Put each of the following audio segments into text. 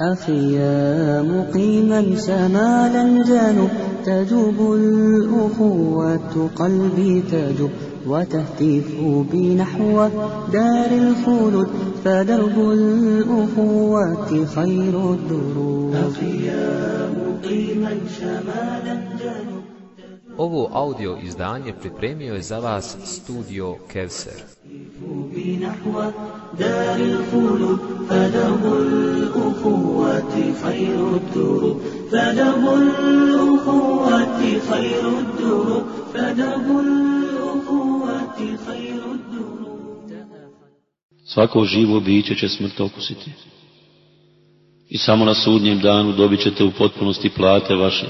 أخي يا مقيما شمال الجنوب تجوب الأخوة قلبي تجوب وتهتف بنحو دار الخلود فدرب الأخوة خير الدروب أخي يا مقيما شمال الجنوب Ovo audio izdanje pripremio je za vas studio Kevser. بنحو دار الخلود فدرب الأخوة خير الدروب فدرب الأخوة خير الدروب فدرب الأخوة خير الدروب Svako živo biće će smrt okusiti. I samo na sudnjem danu dobit ćete u potpunosti plate vaše.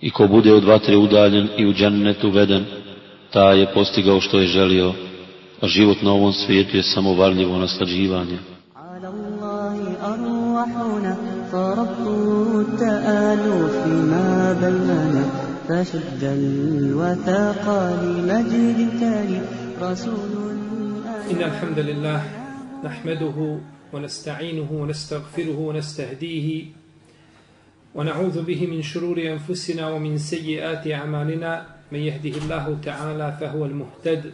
I ko bude od vatre udaljen i u džennet uveden, ta je postigao što je želio, a život na ovom svijetu je samo varljivo naslađivanje. على الله أرواحنا فرب التآلف ما بيننا فشد الوثاق لمجد تالي رسول إن الحمد لله نحمده ونستعينه ونستغفره ونستهديه ونعوذ به من شرور أنفسنا ومن سيئات أعمالنا من يهده الله تعالى فهو المهتد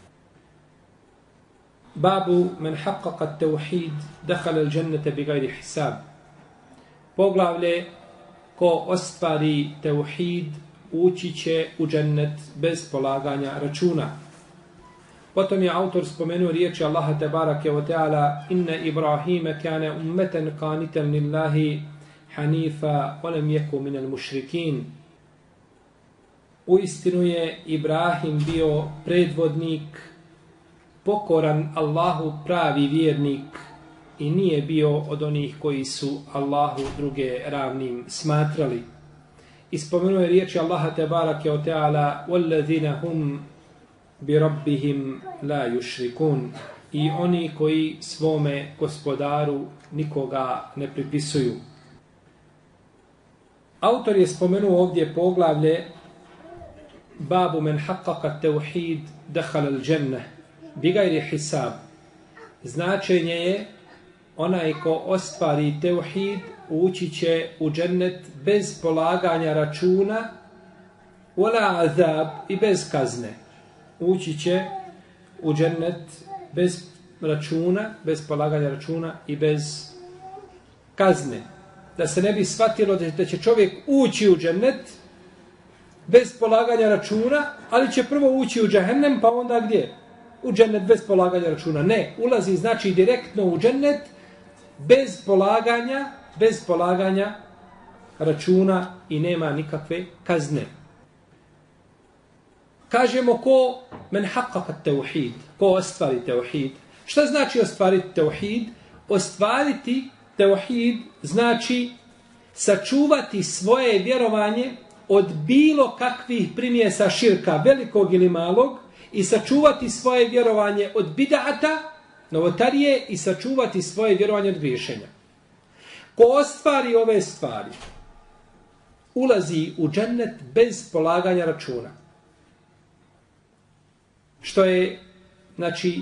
Babu men haqqaqa tevhid dehal al džennete bi gajri hisab. Poglavlje ko ostvari tevhid ući će u džennet bez polaganja računa. Potom je autor spomenuo riječi Allaha tebarake wa ta'ala Inna inne Ibrahime kane ummeten kanitem lillahi hanifa olem jeku minel mušrikin. U istinu je Ibrahim bio predvodnik pokoran Allahu pravi vjernik i nije bio od onih koji su Allahu druge ravnim smatrali. Ispomenuo je riječi Allaha tebarake o teala وَالَّذِينَ هُمْ بِرَبِّهِمْ لَا يُشْرِكُونَ i oni koji svome gospodaru nikoga ne pripisuju. Autor je spomenuo ovdje poglavlje babu men haqqaqa tevhid dehal al dženne bigajri hisab. Značenje je onaj ko ostvari teuhid ući će u džennet bez polaganja računa wala azab i bez kazne. Ući će u džennet bez računa, bez polaganja računa i bez kazne. Da se ne bi shvatilo da će čovjek ući u džennet bez polaganja računa, ali će prvo ući u džahennem, pa onda gdje? U džennet bez polaganja računa. Ne, ulazi znači direktno u džennet bez polaganja, bez polaganja računa i nema nikakve kazne. Kažemo ko men haqqaqa tauhid, ko ostvari tauhid. Šta znači ostvariti tauhid? Ostvariti tauhid znači sačuvati svoje vjerovanje od bilo kakvih primjesa širka, velikog ili malog, i sačuvati svoje vjerovanje od bidata, novotarije, i sačuvati svoje vjerovanje od griješenja. Ko ostvari ove stvari, ulazi u džennet bez polaganja računa. Što je, znači,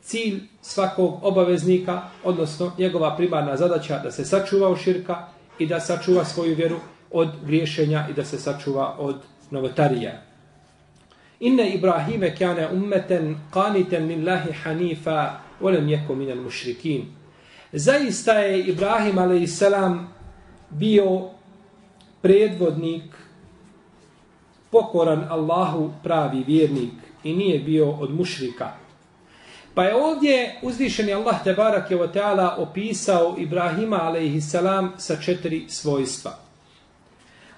cilj svakog obaveznika, odnosno njegova primarna zadaća da se sačuva od širka i da sačuva svoju vjeru od griješenja i da se sačuva od novotarija. Inne Ibrahime kjane ummeten kaniten lillahi hanifa volem jeko minel mušrikin. Zaista je Ibrahim a.s. bio predvodnik, pokoran Allahu pravi vjernik i nije bio od mušrika. Pa je ovdje uzvišeni Allah te barak je Teala opisao Ibrahima a.s. sa četiri svojstva.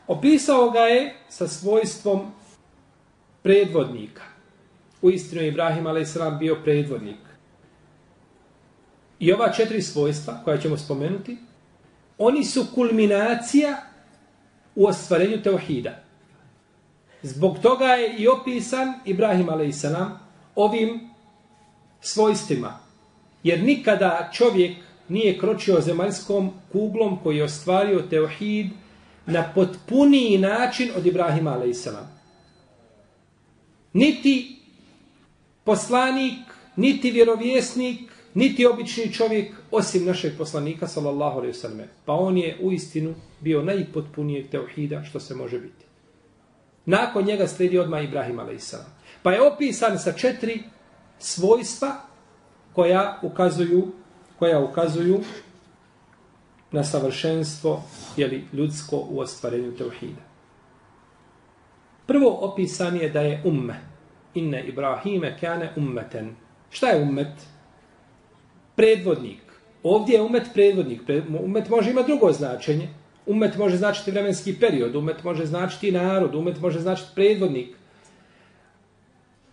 Opisao ga je sa svojstvom predvodnika. U istinu je Ibrahim a.s. bio predvodnik. I ova četiri svojstva koja ćemo spomenuti, oni su kulminacija u ostvarenju teohida. Zbog toga je i opisan Ibrahim a.s. ovim svojstvima. Jer nikada čovjek nije kročio zemaljskom kuglom koji je ostvario teohid na potpuniji način od Ibrahima a.s. Niti poslanik, niti vjerovjesnik, niti obični čovjek, osim našeg poslanika, sallallahu alaihi sallam. Pa on je u istinu bio najpotpunijeg teuhida što se može biti. Nakon njega slijedi odmah Ibrahim a.s. Pa je opisan sa četiri svojstva koja ukazuju koja ukazuju na savršenstvo jeli, ljudsko u ostvarenju teuhida. Prvo opisan je da je umme. Inne Ibrahime kane ummeten. Šta je ummet? Predvodnik. Ovdje je umet predvodnik. Umet može imati drugo značenje. Umet može značiti vremenski period. Umet može značiti narod. Umet može značiti predvodnik.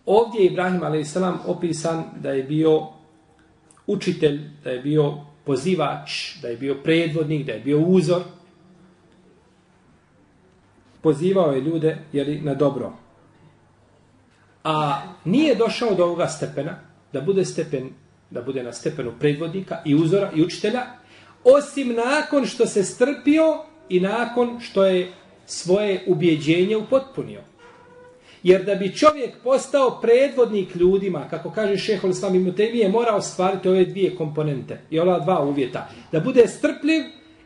Ovdje je Ibrahim a.s. opisan da je bio učitelj, da je bio pozivač, da je bio predvodnik, da je bio uzor. Pozivao je ljude jeli, na dobro. A nije došao do ovoga stepena, da bude stepen da bude na stepenu predvodnika i uzora i učitelja, osim nakon što se strpio i nakon što je svoje ubjeđenje upotpunio. Jer da bi čovjek postao predvodnik ljudima, kako kaže šehol s vami Mutemije, mora ostvariti ove dvije komponente i ova dva uvjeta. Da bude strpljiv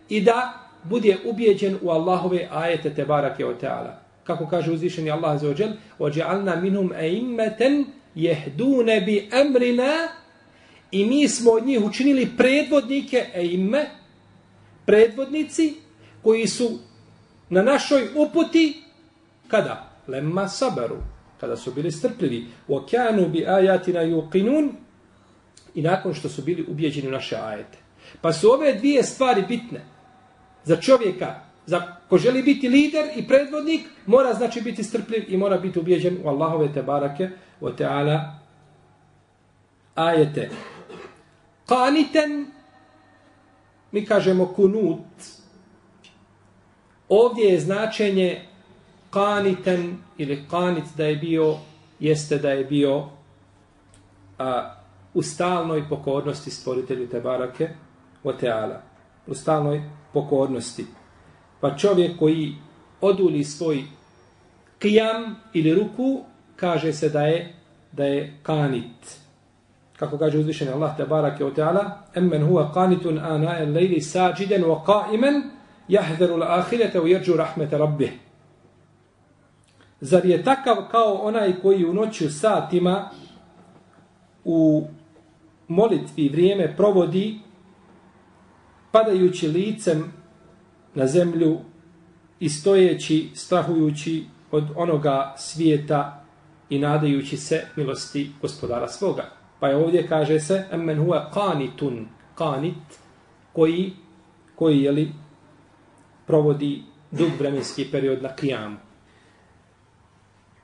i da bude ubijeđen u Allahove ajete te barake o teala. Kako kaže uzvišeni Allah za ođel, ođe'alna minhum eimmeten jehdune bi emrina i mi smo od njih učinili predvodnike e predvodnici koji su na našoj uputi kada? lemma sabaru, kada su bili strpljivi, wa kanu bi ayatina yuqinun i nakon što su bili ubeđeni u naše ajete. Pa su ove dvije stvari bitne za čovjeka, za ko želi biti lider i predvodnik, mora znači biti strpljiv i mora biti ubijeđen u Allahove te barake, o teala ajete. Kaniten, mi kažemo kunut. Ovdje je značenje kaniten ili kanit da je bio, jeste da je bio a, u stalnoj pokornosti stvoritelju te barake o teala. U stalnoj pokornosti. Pa čovjek koji oduli svoj kijam ili ruku, kaže se da je da je kanit. Kako kaže uzvišeni Allah te barake o teala, emmen huwa kanitun ana el lejli sađiden wa qaimen jahderu la ahirete u jerđu rahmete rabbih. Zar je takav kao onaj koji u noću satima u molitvi vrijeme provodi padajući licem na zemlju i stojeći, strahujući od onoga svijeta i nadajući se milosti gospodara svoga. Pa je ovdje kaže se emmen huwa qanitun, qanit, koji, koji jeli, provodi dug vremenski period na kijamu.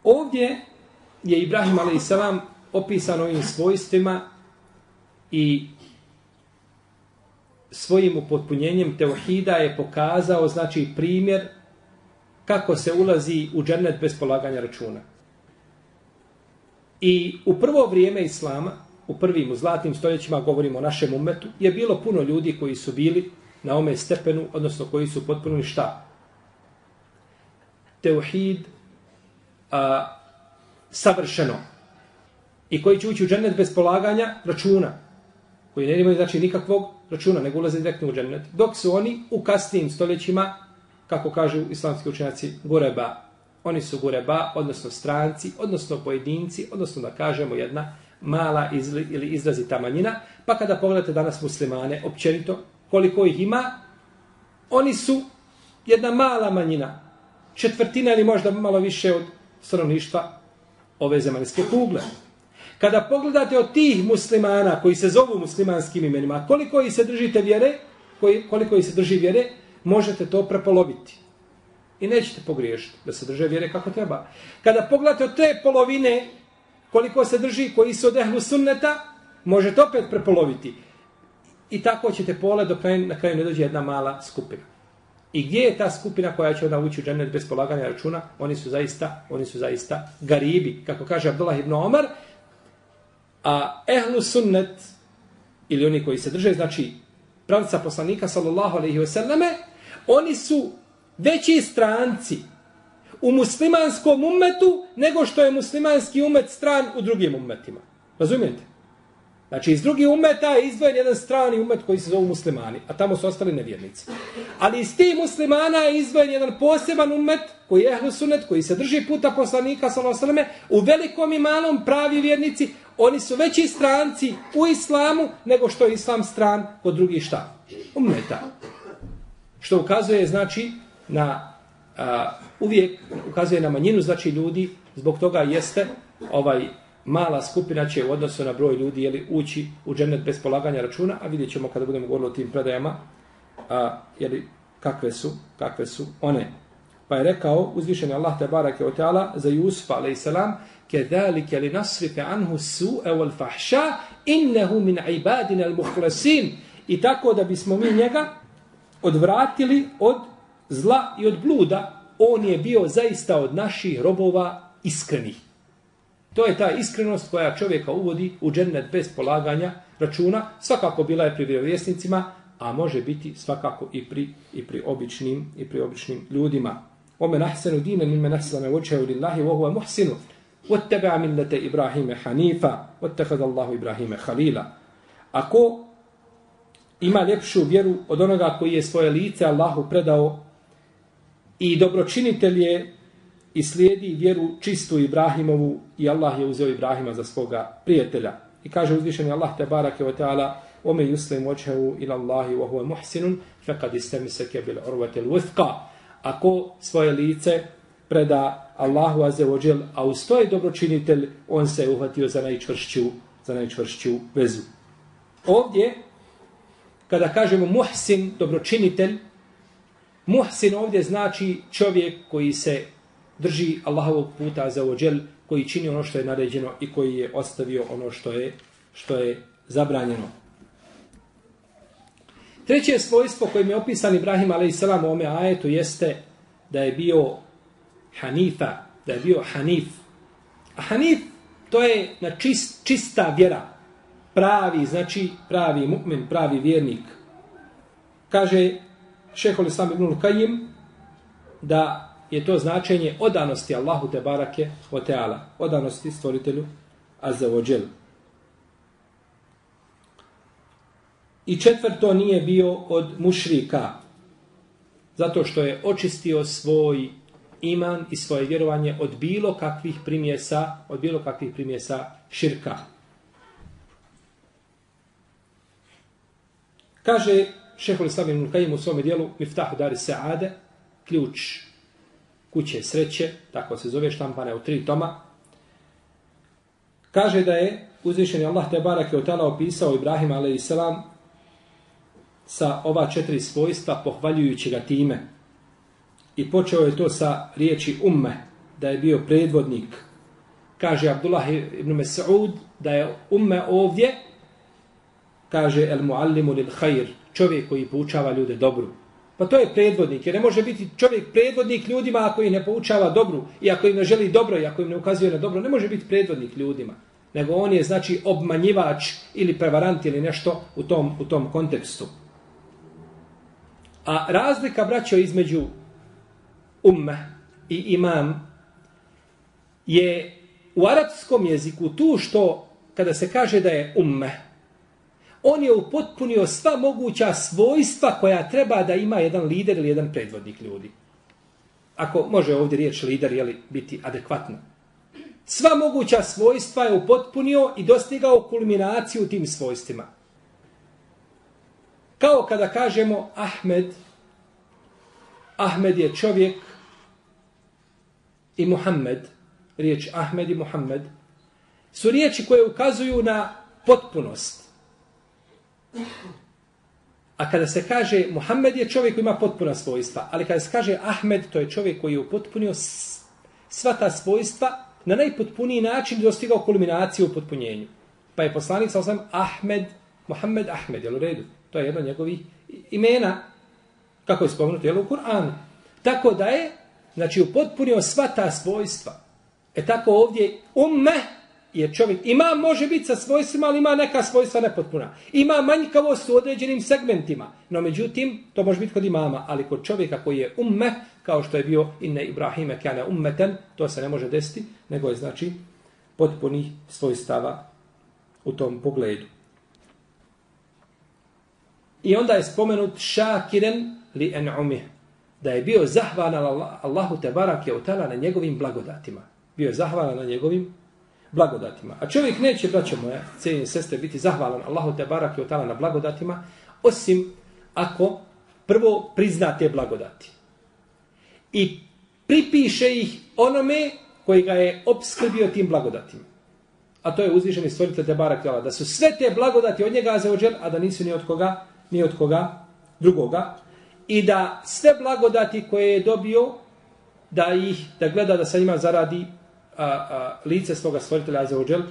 Ovdje je Ibrahim a.s. opisan ovim svojstvima i svojim upotpunjenjem teohida je pokazao znači primjer kako se ulazi u džennet bez polaganja računa. I u prvo vrijeme Islama, u prvim u zlatnim stoljećima, govorimo o našem umetu, je bilo puno ljudi koji su bili na ome stepenu, odnosno koji su potpunili šta? Teuhid, a, savršeno. i koji će ući u džennet bez polaganja računa, koji ne imaju znači nikakvog računa, nego ulaze direktno u džennet, dok su oni u kasnim stoljećima, kako kažu islamski učenjaci, gureba. Oni su gureba, odnosno stranci, odnosno pojedinci, odnosno da kažemo jedna mala izli, ili izrazita manjina, pa kada pogledate danas muslimane, općenito, koliko ih ima, oni su jedna mala manjina, četvrtina ili možda malo više od stanovništva ove zemaljske kugle. Kada pogledate od tih muslimana koji se zovu muslimanskim imenima, koliko ih se držite vjere, koji, koliko ih se drži vjere, možete to prepoloviti. I nećete pogriješiti da se drže vjere kako treba. Kada pogledate od te polovine koliko se drži koji su od ehlu sunneta, možete opet prepoloviti. I tako ćete pole dok na kraju ne dođe jedna mala skupina. I gdje je ta skupina koja će onda ući u džennet bez polaganja računa? Oni su zaista, oni su zaista garibi, kako kaže Abdullah ibn Omar. A ehlu sunnet, ili oni koji se drže, znači pravca poslanika, sallallahu alaihi wasallame, oni su veći stranci u muslimanskom umetu nego što je muslimanski umet stran u drugim umetima. Razumijete? Znači, iz drugih umeta je izdvojen jedan strani umet koji se zovu muslimani, a tamo su ostali nevjernici. Ali iz tih muslimana je izdvojen jedan poseban umet, koji je ehlusunet, koji se drži puta poslanika, sallam, u velikom i malom pravi vjernici, oni su veći stranci u islamu nego što je islam stran kod drugih šta? Umeta. Što ukazuje, znači, na a, uvijek ukazuje na manjinu, znači ljudi, zbog toga jeste ovaj mala skupina će u odnosu na broj ljudi jeli, ući u džennet bez polaganja računa, a vidjet ćemo kada budemo govorili o tim predajama, a, jeli, kakve su, kakve su one. Pa je rekao uzvišeni Allah te barake o teala za Jusufa a.s. Kedalike li nasrife anhu su wal fahša innehu min ibadina al muhlasin. I tako da bismo mi njega odvratili od zla i od bluda, on je bio zaista od naših robova iskrenih. To je ta iskrenost koja čovjeka uvodi u džennet bez polaganja računa. Svakako bila je pri vjerovjesnicima, a može biti svakako i pri, i pri običnim i pri običnim ljudima. Omen nahsenu dine min men aslame vočehu lillahi wa huwa muhsinu. Wattaba'a millete Ibrahime Hanifa, wattakad Allahu Ibrahime Khalila. Ako ima ljepšu vjeru od onoga koji je svoje lice Allahu predao i dobročinitelj je i slijedi vjeru čistu Ibrahimovu i Allah je uzeo Ibrahima za svoga prijatelja. I kaže uzvišeni Allah te barake wa ta'ala ome yuslim očehu ila Allahi wa huwa muhsinun fekad istemiseke bil urvatil wuthqa. Ako svoje lice preda Allahu aze ođel, a uz to je dobročinitelj, on se je uhvatio za najčvršću, za najčvršću vezu. Ovdje, kada kažemo muhsin, dobročinitelj, muhsin ovdje znači čovjek koji se drži Allahovog puta za ođel, koji čini ono što je naređeno i koji je ostavio ono što je, što je zabranjeno. Treće svojstvo kojim je opisan Ibrahim a.s. u ome ajetu jeste da je bio hanifa, da je bio hanif. A hanif to je na čist, čista vjera. Pravi, znači pravi mu'min, pravi vjernik. Kaže šehol Islam ibn Kajim da je to značenje odanosti Allahu te barake o teala, odanosti stvoritelju Azza wa I četvrto nije bio od mušrika, zato što je očistio svoj iman i svoje vjerovanje od bilo kakvih primjesa, od bilo kakvih primjesa širka. Kaže šehol Islam ibn Kajim u svome dijelu Miftahu Dari Sa'ade, ključ kuće sreće, tako se zove štampane u tri toma, kaže da je uzvišeni Allah te barake od tala opisao Ibrahim a.s. sa ova četiri svojstva pohvaljujući ga time. I počeo je to sa riječi umme, da je bio predvodnik. Kaže Abdullah ibn Mas'ud da je umme ovdje, kaže el muallimu lil khair, čovjek koji poučava ljude dobru. Pa to je predvodnik, jer ne može biti čovjek predvodnik ljudima ako ih ne poučava dobru i ako im ne želi dobro i ako im ne ukazuje na dobro, ne može biti predvodnik ljudima. Nego on je znači obmanjivač ili prevarant ili nešto u tom, u tom kontekstu. A razlika braćo između umme i imam je u arapskom jeziku tu što kada se kaže da je umme, on je upotpunio sva moguća svojstva koja treba da ima jedan lider ili jedan predvodnik ljudi. Ako može ovdje riječ lider jeli, biti adekvatno. Sva moguća svojstva je upotpunio i dostigao kulminaciju tim svojstvima. Kao kada kažemo Ahmed, Ahmed je čovjek i Muhammed, riječ Ahmed i Muhammed, su riječi koje ukazuju na potpunost. A kada se kaže Muhammed je čovjek koji ima potpuna svojstva, ali kada se kaže Ahmed, to je čovjek koji je upotpunio sva ta svojstva na najpotpuniji način dostigao kulminaciju u potpunjenju. Pa je poslanik sa osam Ahmed, Muhammed Ahmed, jel u redu? To je jedno njegovih imena, kako je spomenuto, jel u Kur'anu? Tako da je, znači, upotpunio sva ta svojstva. E tako ovdje umme je čovjek, ima, može biti sa svojstvima, ali ima neka svojstva nepotpuna. Ima manjkavost u određenim segmentima. No međutim, to može biti kod imama, ali kod čovjeka koji je umme, kao što je bio inne Ibrahime kjane ummeten, to se ne može desiti, nego je znači potpuni svojstava u tom pogledu. I onda je spomenut šakiren li en umih, da je bio zahvalan Allahu te barak je na njegovim blagodatima. Bio je zahvalan na njegovim blagodatima. A čovjek neće, braćo moja, cijenje sestre, biti zahvalan Allahu te barak i otala na blagodatima, osim ako prvo prizna te blagodati. I pripiše ih onome koji ga je obskrbio tim blagodatima. A to je uzvišeni stvoritelj te barak i da su sve te blagodati od njega zaođer, a da nisu ni od koga, ni od koga drugoga. I da sve blagodati koje je dobio, da ih, da gleda da sa njima zaradi a, a, lice svoga stvoritelja Azeođel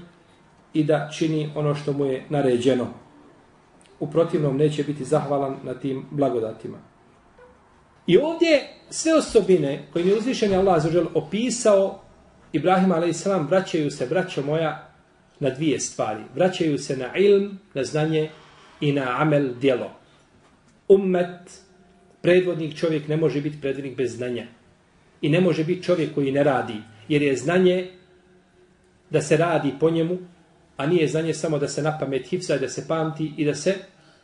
i da čini ono što mu je naređeno. U protivnom neće biti zahvalan na tim blagodatima. I ovdje sve osobine koje je uzvišen Allah Azeođel opisao Ibrahim a.s. vraćaju se, braćo moja, na dvije stvari. Vraćaju se na ilm, na znanje i na amel, djelo. Ummet, predvodnik čovjek ne može biti predvodnik bez znanja. I ne može biti čovjek koji ne radi jer je znanje da se radi po njemu, a nije znanje samo da se na pamet hifza, da se pamti i da se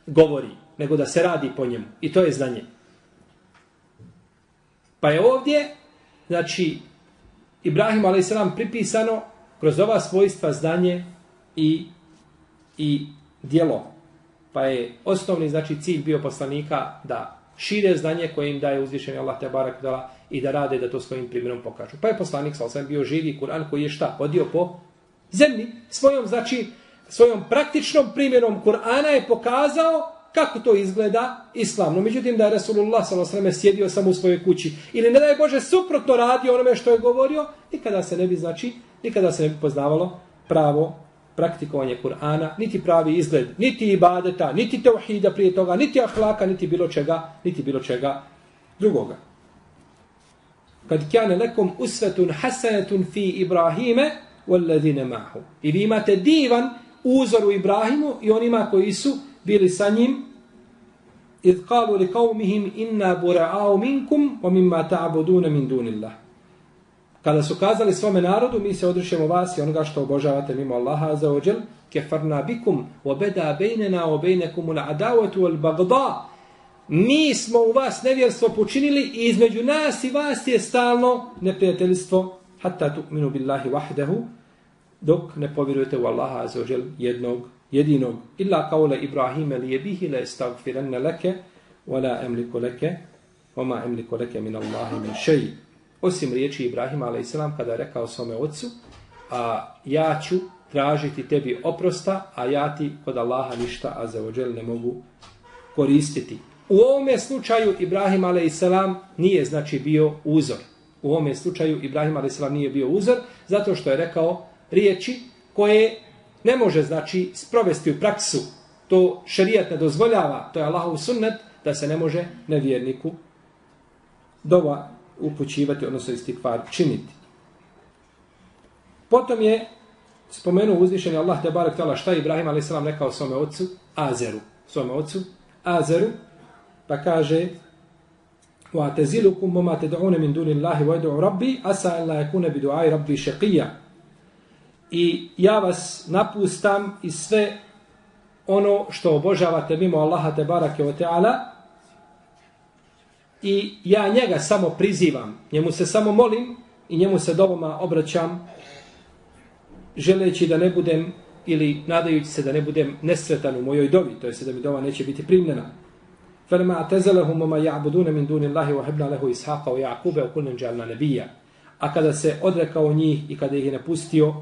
govori, nego da se radi po njemu. I to je znanje. Pa je ovdje, znači, Ibrahim a.s. pripisano kroz ova svojstva znanje i, i dijelo. Pa je osnovni, znači, cilj bio poslanika da šire znanje koje im daje uzvišenje Allah te barak dala i da rade da to svojim primjerom pokažu. Pa je poslanik sa osam bio živi Kur'an koji je šta? Podio po zemlji. Svojom, znači, svojom praktičnom primjerom Kur'ana je pokazao kako to izgleda islamno. Međutim, da je Rasulullah s.a.v. sjedio samo u svojoj kući ili ne da je Bože suprotno radio onome što je govorio, nikada se ne bi, znači, nikada se ne bi poznavalo pravo praktikovanje Kur'ana, niti pravi izgled, niti ibadeta, niti teuhida prije toga, niti ahlaka, niti bilo čega, niti bilo čega drugoga. Kad kjane lekom usvetun hasanetun fi Ibrahime, walladine mahu. I vi imate divan uzor u Ibrahimu i onima koji su bili sa njim, idh kalu li qawmihim inna bura'au minkum, o mimma ta'buduna min dunillah. Kada su kazali svome narodu, mi se odrišemo vas i onoga što obožavate mimo Allaha za ođel, kefarna bikum, obeda bejnena, obejnekum ul adavatu wal bagda. Mi smo u vas nevjerstvo počinili i između nas i vas je stalno neprijateljstvo, hatta tu'minu billahi wahdahu, dok ne povjerujete u Allaha za ođel jednog, jedinog. Illa kaule Ibrahime li jebihi le stavfirenne leke, wala emliku leke, wama emliku leke min Allahi min šeji osim riječi Ibrahima a.s. kada je rekao svome ocu, a ja ću tražiti tebi oprosta, a ja ti kod Allaha ništa, a za ođel ne mogu koristiti. U ovome slučaju Ibrahim a.s. nije znači bio uzor. U ovome slučaju Ibrahim a.s. nije bio uzor, zato što je rekao riječi koje ne može znači sprovesti u praksu. To šerijat ne dozvoljava, to je Allahov sunnet, da se ne može nevjerniku dova upućivati, odnosno istikvar činiti. Potom je spomenuo uzvišeni Allah te barek tala šta je Ibrahim a.s. rekao svome ocu Azeru. Svome ocu Azeru pa kaže wa tazilukum ma tad'un min duni Allahi wa yad'u rabbi asa an la yakuna bi du'ai rabbi shaqiyya i ja vas napustam i sve ono što obožavate mimo Allaha te barake o teala i ja njega samo prizivam, njemu se samo molim i njemu se doboma obraćam želeći da ne budem ili nadajući se da ne budem nesretan u mojoj dovi, to je se da mi dova neće biti primljena. فَلَمَا أَتَزَلَهُمْ وَمَا يَعْبُدُونَ مِنْ دُونِ اللَّهِ وَحِبْنَا لَهُ إِسْحَاقَ وَيَعْقُوبَ وَكُلًا جَعَلْنَا نَبِيًّا A kada se odrekao njih i kada ih je napustio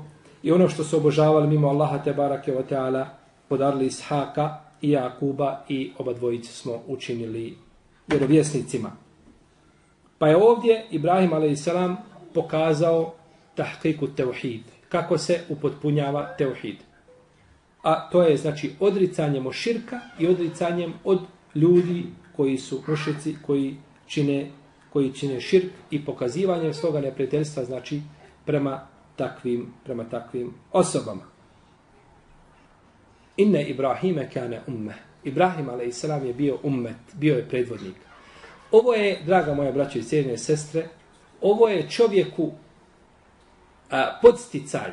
i ono što su obožavali mimo Allaha te barake wa ta'ala podarili Ishaka i Jakuba i oba dvojice smo učinili vjerovjesnicima. Pa je ovdje Ibrahim a.s. pokazao tahkiku teuhid, kako se upotpunjava teuhid. A to je znači odricanjem od širka i odricanjem od ljudi koji su mušici, koji čine, koji čine širk i pokazivanjem svoga neprijateljstva znači prema takvim, prema takvim osobama. Inne Ibrahime kane ummeh. Ibrahim a.s. je bio ummet, bio je predvodnik. Ovo je, draga moja braća i cijenje sestre, ovo je čovjeku a, podsticaj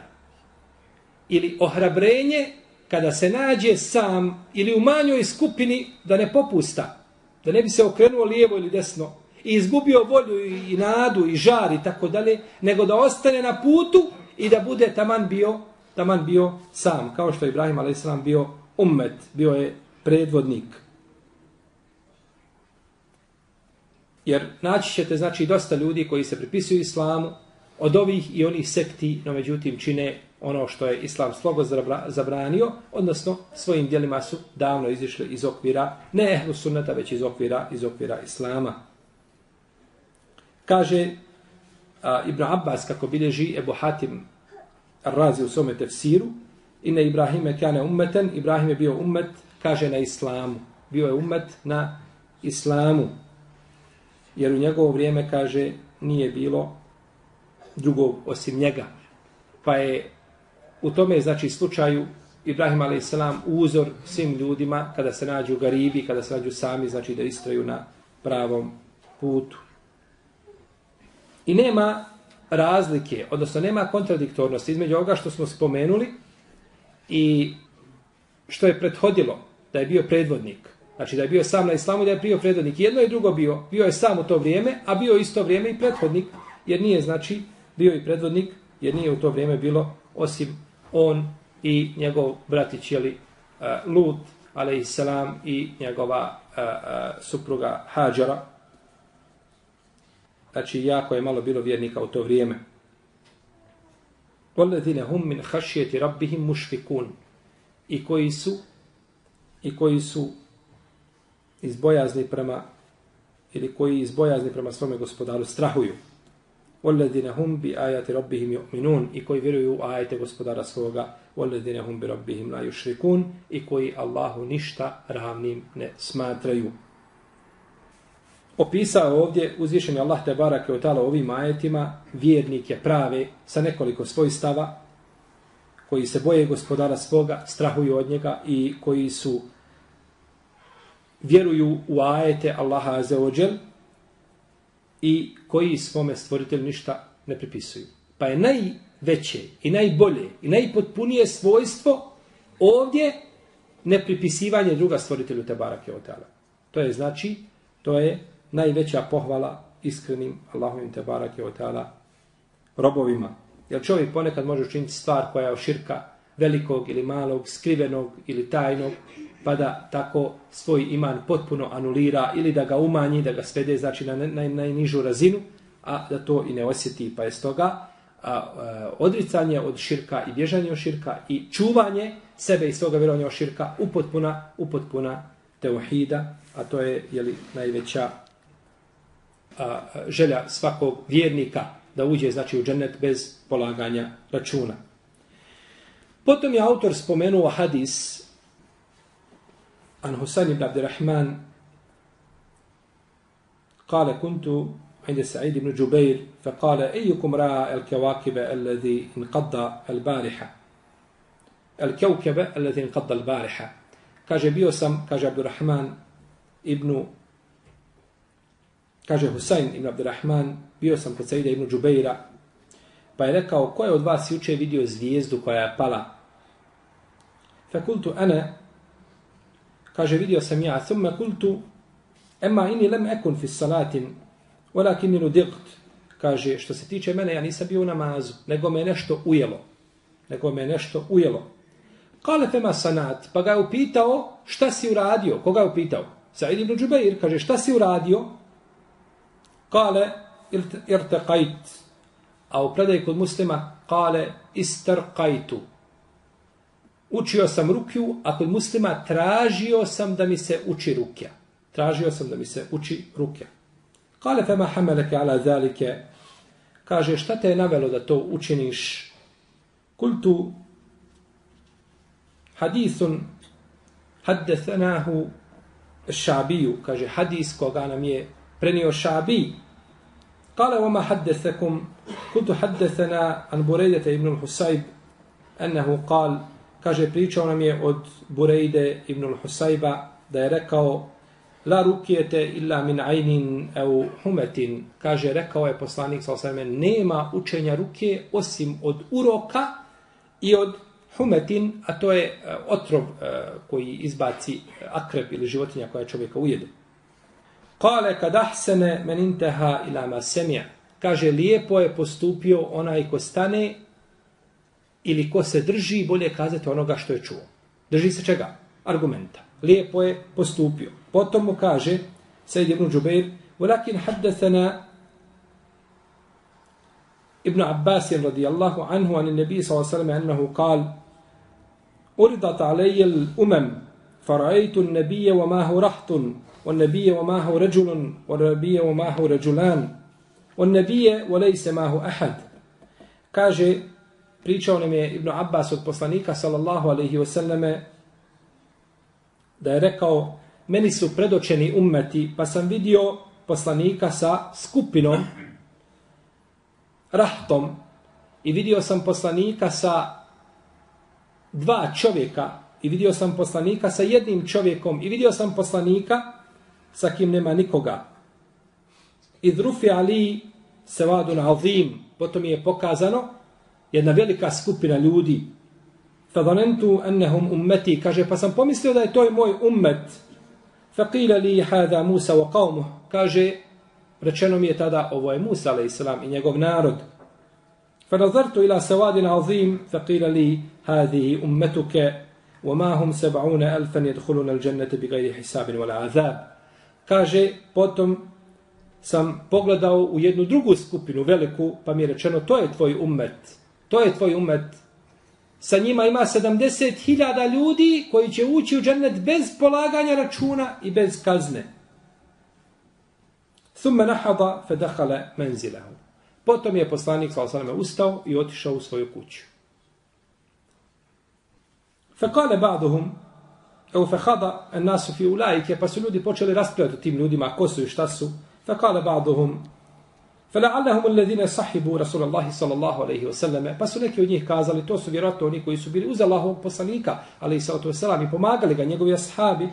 ili ohrabrenje kada se nađe sam ili u manjoj skupini da ne popusta, da ne bi se okrenuo lijevo ili desno i izgubio volju i, i nadu i žar i tako dalje, nego da ostane na putu i da bude taman bio taman bio sam, kao što je Ibrahim a.s. bio ummet, bio je predvodnik. Jer naći ćete, znači, dosta ljudi koji se pripisuju islamu, od ovih i onih sekti, no međutim čine ono što je islam slogo zabranio, odnosno svojim dijelima su davno izišli iz okvira, ne ehlu sunnata, već iz okvira, iz okvira islama. Kaže a, Ibn Abbas, kako bilježi Ebu Hatim razi u svome tefsiru, i Ibrahime kane ummeten, Ibrahim je bio ummet, kaže na islamu. Bio je ummet na islamu. Jer u njegovo vrijeme, kaže, nije bilo drugog osim njega. Pa je u tome, znači, slučaju Ibrahim a.s. uzor svim ljudima kada se nađu u garibi, kada se nađu sami, znači da istraju na pravom putu. I nema razlike, odnosno nema kontradiktornosti između ovoga što smo spomenuli i što je prethodilo da je bio predvodnik. Znači da je bio sam na islamu da je bio predvodnik. Jedno i drugo bio. Bio je sam u to vrijeme, a bio isto vrijeme i prethodnik. Jer nije, znači, bio i predvodnik, jer nije u to vrijeme bilo osim on i njegov bratić, jeli, uh, Lut, alaihissalam, i njegova uh, uh, supruga Hadžara. Znači, jako je malo bilo vjernika u to vrijeme. وَالَّذِينَ هُمْ مِنْ خَشْيَةِ رَبِّهِمْ مُشْفِكُونَ I koji su i koji su izbojazni prema ili koji izbojazni prema svome gospodaru strahuju. Walladine hum bi ayati rabbihim yu'minun i koji vjeruju u ajete gospodara svoga, Walladine hum bi rabbihim la yushrikun i koji Allahu ništa ravnim ne smatraju. Opisao ovdje uzvišeni Allah te barake ovim ajetima vjernike prave sa nekoliko svojstava, koji se boje gospodara svoga, strahuju od njega i koji su vjeruju u ajete Allaha azeođel i koji svome stvoritelju ništa ne pripisuju. Pa je najveće i najbolje i najpotpunije svojstvo ovdje nepripisivanje druga stvoritelju te barake od tala. To je znači, to je najveća pohvala iskrenim Allahovim te barake robovima. Jer čovjek ponekad može učiniti stvar koja je od širka velikog ili malog, skrivenog ili tajnog, pa da tako svoj iman potpuno anulira ili da ga umanji, da ga svede znači na najnižu razinu, a da to i ne osjeti. Pa je stoga a, a, odricanje od širka i bježanje od širka i čuvanje sebe i svoga vjerovanja od širka upotpuna, upotpuna teuhida, a to je jeli, najveća a, želja svakog vjernika da uđe znači u džennet bez polaganja računa. Potom je autor spomenuo hadis an Husayn ibn Abdurrahman قال كنت عند سعيد بن جبير فقال أيكم رأى الكواكب الذي انقضى البارحة الكوكب الذي انقضى البارحة بيوسم كاجة عبد الرحمن ابن Kaže Husayn ibn Abdurrahman, bio sam kod Saida ibn Džubeira, Pa je rekao, ko je od vas juče vidio zvijezdu koja je pala? Fakultu ene, kaže, vidio sam ja, thumme kultu, emma ini lem ekun fis salatin, walakin inu dikt. Kaže, što se tiče mene, ja nisam bio u namazu, nego me nešto ujelo. Nego me nešto ujelo. Kale fema sanat, pa ga je upitao, šta si uradio? Koga je upitao? Sa'id ibn Džubeir, kaže, šta si uradio? Kale, irtaqajt, a u predaj kod muslima, kale, istarqajtu. Učio sam rukju, a kod muslima tražio sam da mi se uči rukja. Tražio sam da mi se uči rukja. Kale fema hameleke ala zalike, kaže, šta te je navelo da to učiniš? Kultu hadithun haddethanahu šabiju, kaže, hadis koga nam je prenio šabij. قال وما حدثكم كنت حدثنا عن بريدة ابن الحسيب أنه قال kaže, pričao nam je od Burejde ibn Husayba, da je rekao, La rukijete illa min ajnin au humetin, kaže, rekao je poslanik sa osvrame, nema učenja ruke osim od uroka i od humetin, a to je e, otrov e, koji izbaci e, akrep ili životinja koja čovjeka ujede. Kale kad ahsene men inteha ila ma semija. Kaže, lijepo je postupio onaj ko stane ili ko se drži, bolje kazati onoga što je čuo. Drži se čega? Argumenta. Lijepo je postupio. Potom mu kaže, Sejid ibn Džubeir, ولكن حدثنا ابن عباس رضي الله عنه عن النبي صلى الله عليه وسلم أنه قال أردت علي الأمم فرأيت النبي وما هو رحت والنبي وما هو رجل والنبي وما هو رجلان والنبي وليس ما هو أحد kaže pričao nam je Ibn Abbas od poslanika sallallahu alaihi wasallam da je rekao meni su predočeni ummeti pa sam vidio poslanika sa skupinom rahtom i vidio sam poslanika sa dva čovjeka i vidio sam poslanika sa jednim čovjekom i vidio sam poslanika sa kim nema nikoga. I drufi ali se vadu na azim, potom je pokazano jedna velika skupina ljudi. Fadonentu ennehum ummeti, kaže, pa sam pomislio da je to moj ummet. Faqila li hada Musa wa qawmuh, kaže, rečeno mi je tada, ovo je Musa, a.s. i njegov narod. فنظرت إلى سواد عظيم فقيل لي هذه أمتك وما هم سبعون ألفا يدخلون الجنة بغير حساب ولا عذاب Kaže, potom sam pogledao u jednu drugu skupinu, veliku, pa mi je rečeno, to je tvoj umet. To je tvoj umet. Sa njima ima 70.000 ljudi koji će ući u džennet bez polaganja računa i bez kazne. Thumme nahada fedahale menzilehu. Potom je poslanik sa osaleme ustao i otišao u svoju kuću. Fekale ba'duhum, evo fehada en nasu fi ulajike, pa su ljudi počeli raspravljati tim ljudima, ko su i šta su. Fekale ba'duhum, فلعلهم الذين صحبوا رسول الله صلى الله عليه وسلم pa su neki od njih kazali to su vjerojatno oni koji su bili uz Allahovog poslanika alejhi salatu vesselam i pomagali ga njegovi ashabi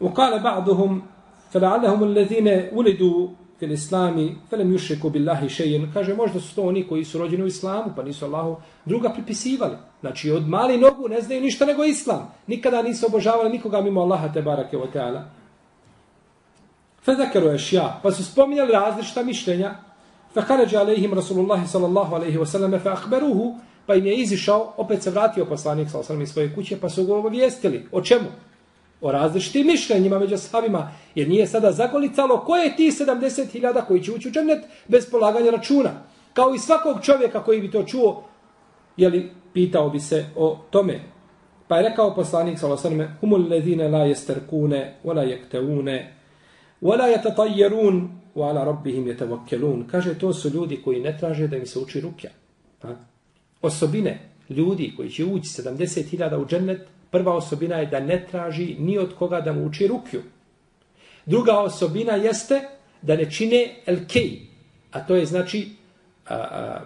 وقال بعضهم فلعلهم الذين ولدوا fil islami, felem yushriku billahi shay'an. Kaže možda su to oni koji su rođeni u islamu, pa nisu Allahu druga pripisivali. Znači od mali nogu ne znaju ništa nego islam. Nikada nisu obožavali nikoga mimo Allaha te barake ve taala. Fa zakaru ashya, pa su spominjali različita mišljenja. Fa kharaja alejhim rasulullah sallallahu alejhi ve sellem fa akhbaruhu, pa im je izišao, opet se vratio poslanik sallallahu alejhi ve svoje kuće, pa su ga obavijestili. O čemu? O različitim mišljenjima među sahabima, jer nije sada zagolicalo ko je ti 70.000 koji će ući u džennet bez polaganja računa. Kao i svakog čovjeka koji bi to čuo, jeli, pitao bi se o tome. Pa je rekao poslanik s.a.v. Humul ledine la jesterkune, wala jekteune, wala jetatajerun, wala rabbihim jetavakkelun. Kaže, to su ljudi koji ne traže da im se uči rukja. Pa? Osobine ljudi koji će ući 70.000 u džennet, Prva osobina je da ne traži ni od koga da mu uči rukju. Druga osobina jeste da ne čine elkej, a to je znači a, a,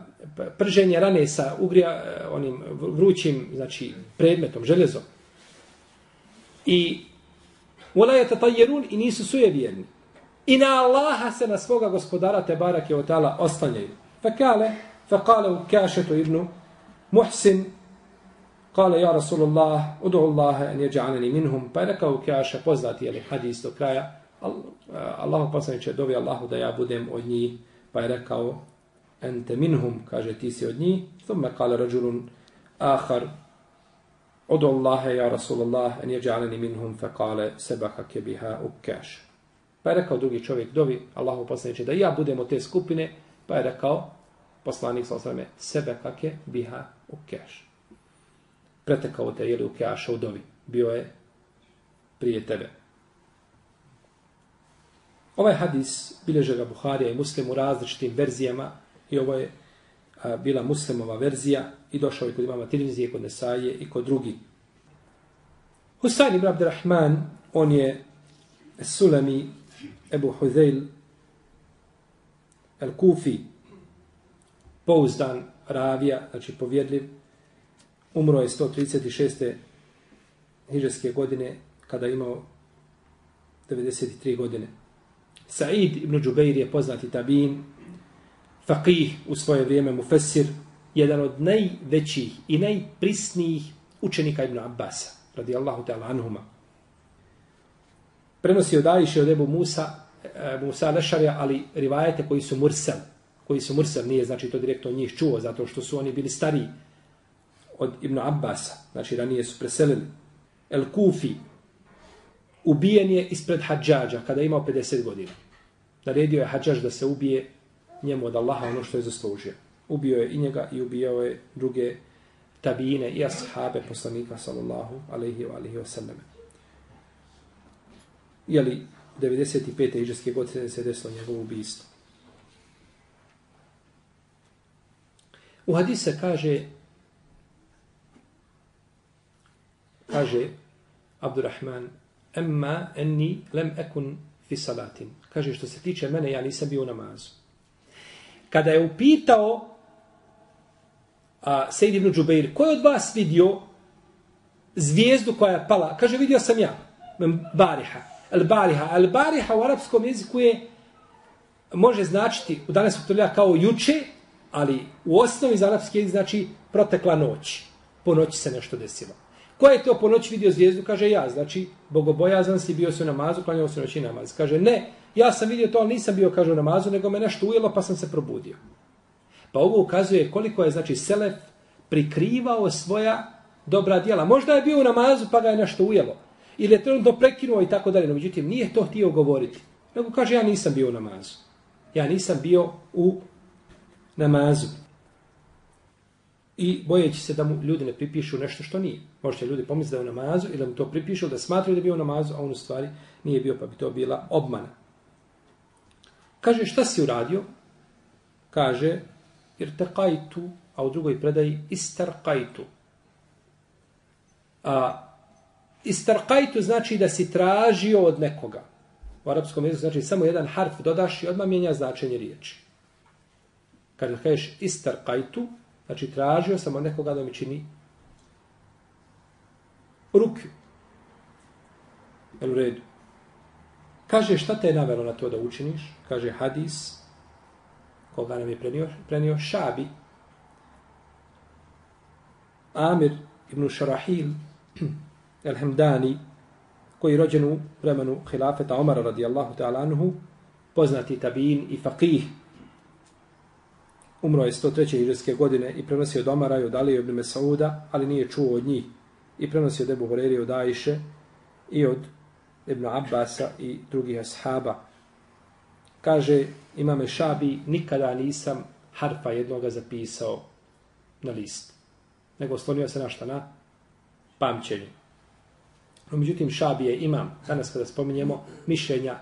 prženje rane sa ugrija, e, onim vrućim znači, predmetom, željezom. I wala tajerun i nisu sujevjerni. I na Allaha se na svoga gospodara te barake od tala oslanjaju. Fakale, fakale u kašetu ibnu Muhsin, kale ja Rasulullah, udu Allahe en jeđa'aneni minhum, pa je rekao Kjaša, poznati je li hadis do kraja, eh, Allahu poslaniče dovi Allahu da ja budem od njih, pa je rekao ente minhum, kaže ti si od njih, thumme kale rađulun ahar, udu Allahe ja Rasulullah en jeđa'aneni minhum, fe kale sebaka kebiha u kaša. Pa je rekao drugi čovjek, dovi Allahu poslaniče da ja budem od te skupine, pa je rekao poslanik sa osvrame, sebe kake biha u keš. Pretekao te jeli u u dovi. Bio je prije tebe. Ovaj hadis bileže ga Buharija i Muslim u različitim verzijama i ovo je a, bila muslimova verzija i došao je kod imama Tirmizije, kod Nesaje i kod drugi. Husayn ibn Abdurrahman, on je Sulami Ebu Huzeil el-Kufi, pouzdan ravija, znači povjedljiv, umro je 136. hiđarske godine, kada je imao 93 godine. Said ibn Đubeir je poznati tabin, faqih u svoje vrijeme mufessir, jedan od najvećih i najprisnijih učenika ibn Abbasa, radijallahu ta'ala anhuma. Prenosi od Ajše od Ebu Musa, E, Musa Lešarja, ali rivajete koji su mursel, koji su mursel, nije znači to direktno njih čuo, zato što su oni bili stariji od Ibn Abbasa, znači ranije su preselili. El Kufi, ubijen je ispred Hadžađa kada je imao 50 godina. Naredio je hađađ da se ubije njemu od Allaha ono što je zaslužio. Ubio je i njega i ubijao je druge tabine i ashabe poslanika sallallahu alaihi wa alaihi wa sallam. Jeli, 95. iđeske godine se desilo njegovo ubijstvo. U hadise kaže kaže Abdurrahman emma enni lem ekun fi salatin. Kaže što se tiče mene, ja nisam bio u namazu. Kada je upitao a, Sejid ibn Džubeir, ko je od vas vidio zvijezdu koja je pala? Kaže, vidio sam ja, Bariha. Al-Bariha. Al-Bariha u arapskom jeziku je, može značiti, u danas upotrebljava kao juče, ali u osnovi za arapski jezik znači protekla noć. Po noći se nešto desilo. Ko je to po noći vidio zvijezdu? Kaže ja. Znači, bogobojazan si, bio se u namazu, klanjao se noći namaz. Kaže ne, ja sam vidio to, ali nisam bio, kaže, u namazu, nego me nešto ujelo, pa sam se probudio. Pa ovo ukazuje koliko je, znači, Selef prikrivao svoja dobra djela. Možda je bio u namazu, pa ga je nešto ujelo ili je trenutno prekinuo i tako dalje. No, međutim, nije to htio govoriti. Nego kaže, ja nisam bio u namazu. Ja nisam bio u namazu. I bojeći se da mu ljudi ne pripišu nešto što nije. Možete ljudi pomisliti da je u namazu ili da mu to pripišu, da smatraju da je bio u namazu, a on u stvari nije bio, pa bi to bila obmana. Kaže, šta si uradio? Kaže, jer a u drugoj predaji, istarqajtu. A Istarkajtu znači da si tražio od nekoga. U arapskom jeziku znači samo jedan harf dodaš i odmah mijenja značenje riječi. Kad kažeš istarkajtu, znači tražio sam od nekoga da mi čini rukju. Jel u redu? Kaže šta te je navelo na to da učiniš? Kaže hadis, koga nam je prenio, prenio šabi. Amir ibn Šarahil, el-Hemdani, koji je rođen u vremenu hilafeta Omara radijallahu ta'ala anhu, poznati tabin i faqih. Umro je 103. hiđarske godine i prenosio od Omara i od Alije ibn Mesauda, ali nije čuo od njih. I prenosio od Ebu Horeri od Ajše i od Ibn Abbasa i drugih ashaba. Kaže, imame šabi, nikada nisam harfa jednoga zapisao na list. Nego slonio se na šta? Na pamćenju. No, međutim, Šabi je imam, danas kada spominjemo, mišljenja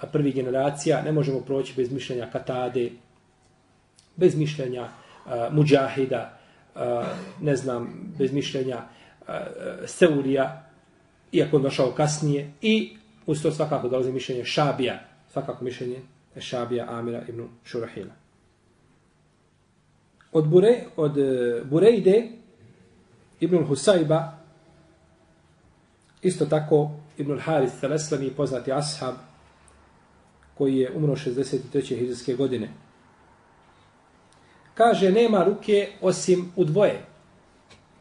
a prvi generacija, ne možemo proći bez mišljenja Katade, bez mišljenja uh, Mujahida, uh, ne znam, bez mišljenja uh, Seurija, iako je došao kasnije, i uz to svakako dolazi mišljenje Šabija, svakako mišljenje Šabija Amira ibn Šurahila. Od, Bure, od Burejde ibn Husajba, Isto tako Ibn Haris Seleslami, poznati ashab, koji je umro 63. hijđarske godine. Kaže, nema ruke osim u dvoje.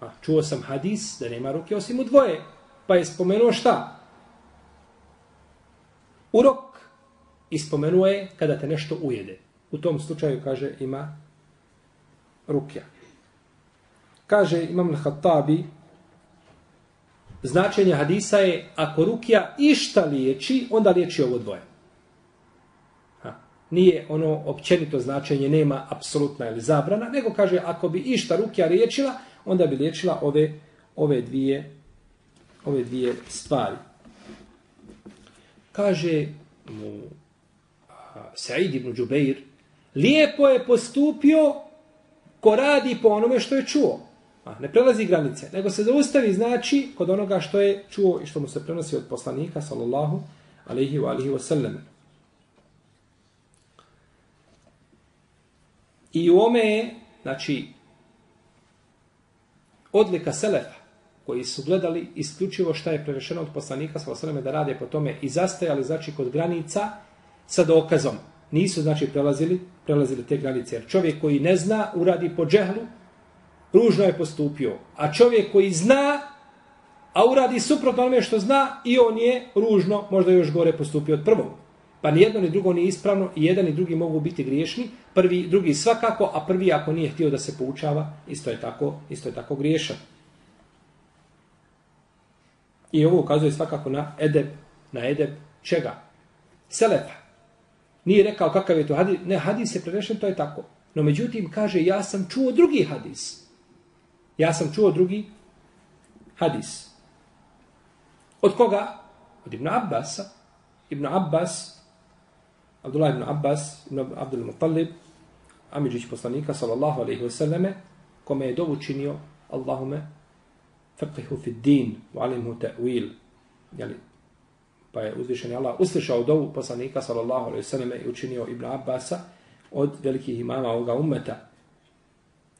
A, čuo sam hadis da nema ruke osim u dvoje. Pa je spomenuo šta? Urok i spomenuo je kada te nešto ujede. U tom slučaju, kaže, ima rukja. Kaže Imam Al-Hattabi, značenje hadisa je, ako rukja išta liječi, onda liječi ovo dvoje. Nije ono općenito značenje, nema apsolutna ili zabrana, nego kaže, ako bi išta rukja riječila, onda bi liječila ove, ove dvije ove dvije stvari. Kaže mu Said ibn Đubeir, lijepo je postupio ko radi po onome što je čuo. A, ne prelazi granice, nego se zaustavi znači kod onoga što je čuo i što mu se prenosi od poslanika, sallallahu alaihi wa alihi wa sallam. I u ome je, znači, odlika Selefa, koji su gledali isključivo šta je prevešeno od poslanika, sa alaihi da rade po tome i zastajali, znači, kod granica sa dokazom. Nisu, znači, prelazili, prelazili te granice. Jer čovjek koji ne zna, uradi po džehlu, ružno je postupio. A čovjek koji zna, a uradi suprotno onome što zna, i on je ružno, možda još gore postupio od prvog. Pa ni jedno ni drugo nije ispravno i jedan i drugi mogu biti griješni. Prvi, drugi svakako, a prvi ako nije htio da se poučava, isto je tako, isto je tako griješan. I ovo ukazuje svakako na edeb, na edeb čega? Selefa. Nije rekao kakav je to hadis. Ne, hadis je prenešen, to je tako. No međutim, kaže, ja sam čuo drugi hadis. Ja sam čuo drugi hadis. Od koga? Od Ibn Abbasa. Ibn Abbas, Abdullah ibn Abbas, ibn Abdul Muttalib, Amidžić poslanika, sallallahu alaihi ve selleme, kome je dovu činio, Allahume, faqihu fi din, wa alimhu ta'wil. Jeli, pa je uzvišen Allah uslišao dovu poslanika, sallallahu alaihi ve selleme, i učinio Ibn Abbasa od velikih imama ovoga ummeta.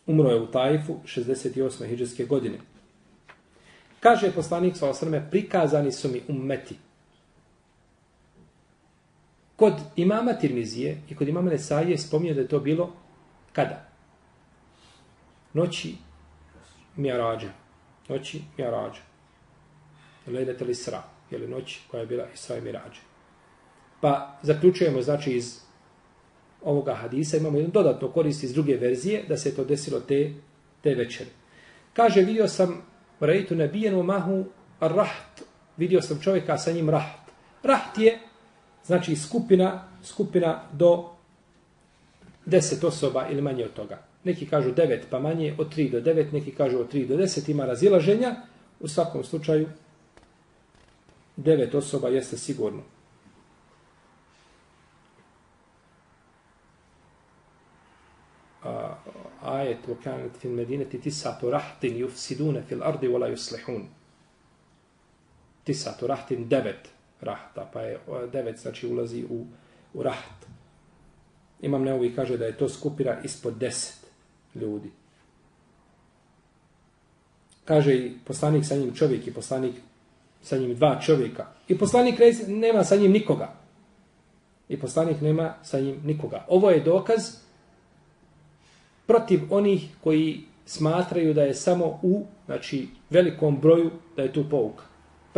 Umro je u Tajfu 68. hijđarske godine. Kaže poslanik sa osrme, prikazani su mi ummeti. Kod imama Tirmizije i kod imama Nesaje spominje da je to bilo kada? Noći Mjarađa. Noći Mjarađa. Lejlet ili Isra. Ili noć koja je bila Isra i Mjarađa. Pa zaključujemo znači iz ovoga hadisa, imamo jedan dodatno korist iz druge verzije, da se to desilo te, te večere. Kaže, vidio sam rejtu nebijenu mahu raht. Vidio sam čovjeka sa njim raht. Raht je, znači, skupina, skupina do deset osoba ili manje od toga. Neki kažu devet pa manje, od tri do devet, neki kažu od tri do deset, ima razilaženja. U svakom slučaju, devet osoba jeste sigurno. ajet u kanet fil medineti tisatu rahtin yufsidune fil ardi wala yuslihun. Tisatu rahtin devet rahta, pa je devet znači ulazi u, u raht. Imam neovi kaže da je to skupina ispod deset ljudi. Kaže i poslanik sa njim čovjek i poslanik sa njim dva čovjeka. I poslanik nema sa njim nikoga. I poslanik nema sa njim nikoga. Ovo je dokaz protiv onih koji smatraju da je samo u znači, velikom broju da je tu pouka.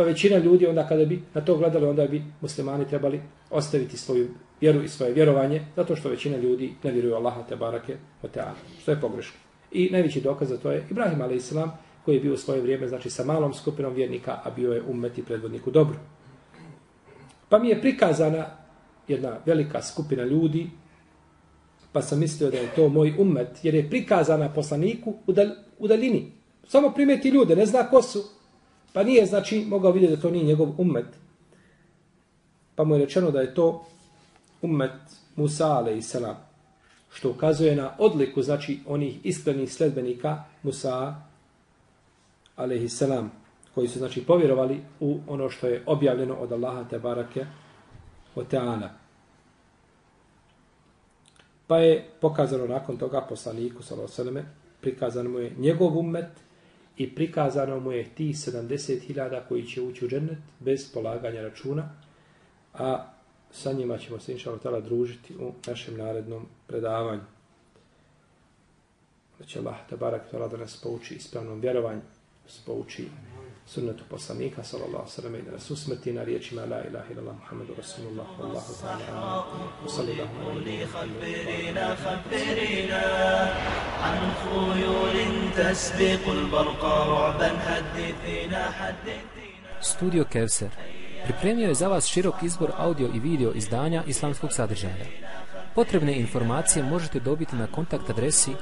Pa većina ljudi onda kada bi na to gledali, onda bi muslimani trebali ostaviti svoju vjeru i svoje vjerovanje, zato što većina ljudi ne vjeruje Allaha te barake o teana, što je pogrešno. I najveći dokaz za to je Ibrahim a.s. koji je bio u svoje vrijeme, znači sa malom skupinom vjernika, a bio je umet i predvodnik u dobru. Pa mi je prikazana jedna velika skupina ljudi pa sam mislio da je to moj ummet, jer je prikazana poslaniku u, dal, u daljini. Samo primeti ljude, ne zna ko su. Pa nije, znači, mogao vidjeti da to nije njegov ummet. Pa mu je rečeno da je to ummet Musa, ale i selam, što ukazuje na odliku, znači, onih iskrenih sledbenika Musa, ale i selam, koji su, znači, povjerovali u ono što je objavljeno od Allaha te barake o teana. Pa je pokazano nakon toga poslaniku sallallahu prikazano mu je njegov ummet i prikazano mu je ti 70.000 koji će ući u džennet bez polaganja računa. A sa njima ćemo se inša Allah družiti u našem narednom predavanju. Da će Allah tabarak da nas pouči ispravnom vjerovanju, spouči pouči sunnetu poslanika sallallahu sallam i nas usmrti na riječima la ilaha illallah muhammadu rasulullah wallahu ta'ala amin khabirina lahu عن خيول al-barqa ru'ban حدثنا حدثنا Studio كيفسر Pripremio je za vas širok izbor audio i video izdanja islamskog sadržaja. Potrebne informacije možete dobiti na kontakt adresi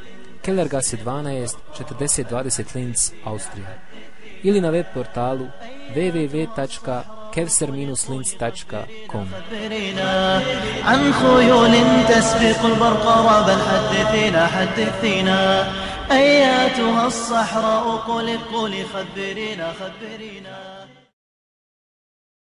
Kellergasse 12 4020 Linz, Austrija. Ili na web portalu www.kevser-linz.com عن خيول تسبق البرق رابا حدثينا حدثينا. أياتها الصحراء قل قل خبرينا خبرينا.